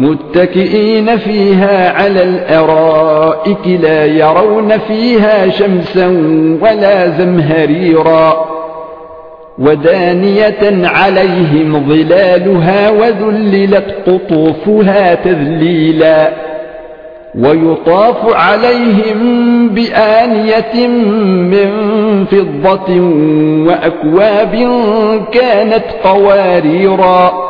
متكئين فيها على الأرائك لا يرون فيها شمسا ولا زمهريرا ودانية عليهم ظلالها وذللت قطوفها تذليلا ويطاف عليهم بآنية من فضة وأكواب كانت قواريرا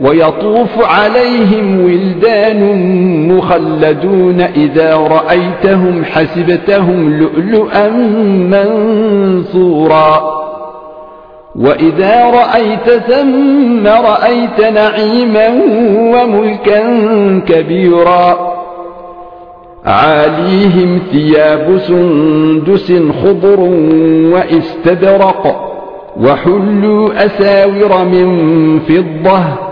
ويطوف عليهم ولدان مخلدون إذا رأيتهم حسبتهم لؤلؤا منصورا وإذا رأيت ثم رأيت نعيما وملكا كبيرا. عاليهم ثياب سندس خضر واستبرق وحلوا أساور من فضة.